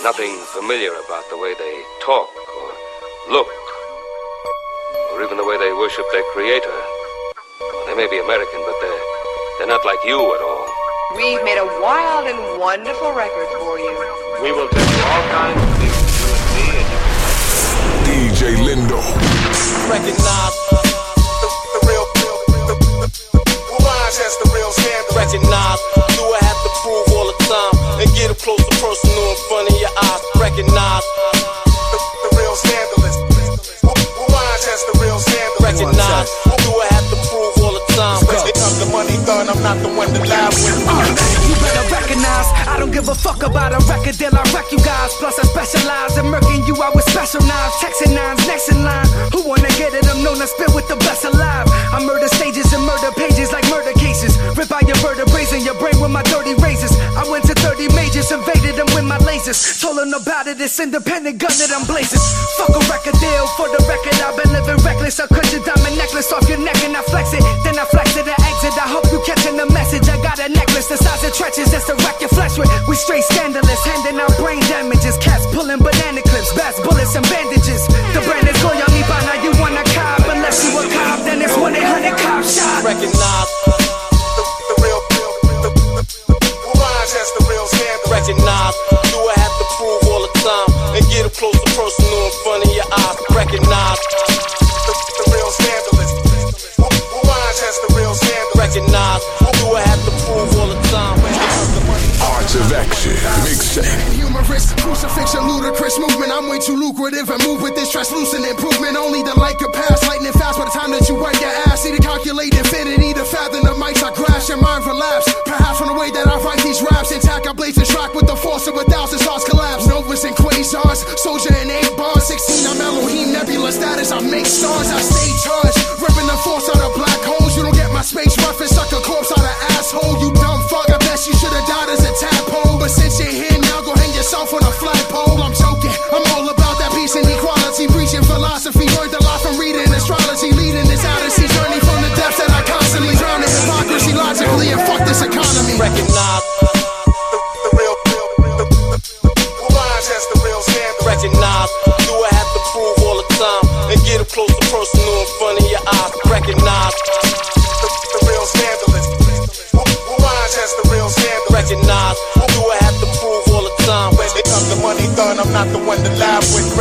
There's nothing familiar about the way they talk or look, or even the way they worship their creator. They may be American, but they're, they're not like you at all. We've made a wild and wonderful record for you. We will tell you all kinds of things you and me and you. DJ Lindo. Recognize recognize. Do I have to prove all the time? It comes to money done, I'm not the one to lie with. Uh, you better recognize I don't give a fuck about a record deal. I wreck you guys. Plus I specialize in murking you out with special knives, texting nines, next in line. Who wanna get it? I'm known to spit with the best alive. I murder stages and murder pages like murder cases. Rip out your vertebrae in your brain with my dirty razors. I went to 30 majors, invaded them with my lasers. Told them about it, it's independent gun that I'm blazing. Fuck a record deal for the record. I've been living reckless. I cut your diamond necklace off your neck and I flex it. Then I flex it and exit. I hope you catching the message. I got a necklace the size of trenches that's to wreck your flesh with. We straight scandalous, handing out brain damages. Cats pulling banana clips, bats, bullets, and bandages. The brand is Goya me by now you wanna cop. Unless you a cop, then it's 1 800 cop shot. Recognize, The, close and personal in front of your eyes? Recognize, The, the real scandalous. Who, who lines has the real scandal. recognize. Do I have to prove all the time? It comes to money. Heart of Action. Mixtape. Humorous, crucifixion, ludicrous movement. I'm way too lucrative and move with this translucent improvement. Only the light could pass, lightning fast by the time that you wipe your ass. See the calculate infinity, the fathom the mics I crash, your mind relapse. Soldier in eight bars, 16. I'm Elohim, nebula status. I make stars, I stay charged. Personal in front of your eyes? Recognize, The, the real scandalous. Who, who lines has the real scandal. recognize. Do I have to prove all the time? When it comes to money done, I'm not the one to lie with. Recognize.